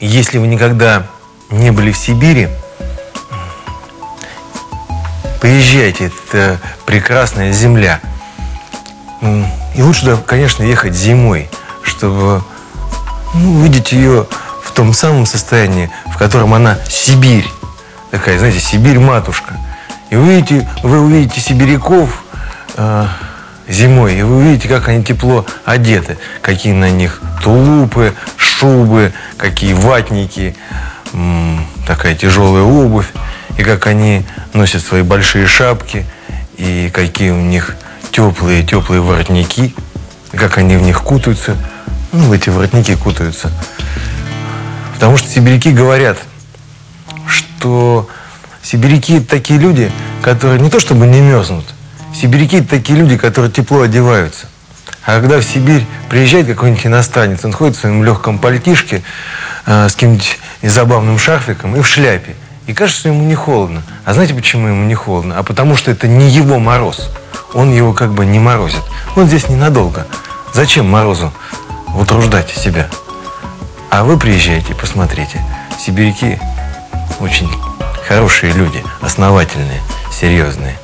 если вы никогда не были в Сибири, поезжайте, это прекрасная земля. И лучше туда, конечно, ехать зимой, чтобы ну, увидеть ее в том самом состоянии, в котором она Сибирь. Такая, знаете, Сибирь-матушка. И вы увидите, вы увидите сибиряков э, зимой, и вы увидите, как они тепло одеты, какие на них тулупы, шубы, какие ватники, такая тяжелая обувь, и как они носят свои большие шапки, и какие у них теплые-теплые воротники, как они в них кутаются. Ну, в эти воротники кутаются. Потому что сибиряки говорят, что сибиряки такие люди, которые не то чтобы не мерзнут, сибиряки такие люди, которые тепло одеваются. А когда в Сибирь приезжает какой-нибудь иностранец, он ходит в своем легком пальтишке э, с каким-нибудь забавным шарфиком и в шляпе. И кажется, что ему не холодно. А знаете, почему ему не холодно? А потому что это не его мороз. Он его как бы не морозит. Он здесь ненадолго. Зачем морозу утруждать себя? А вы приезжайте, посмотрите. Сибиряки очень хорошие люди, основательные, серьезные.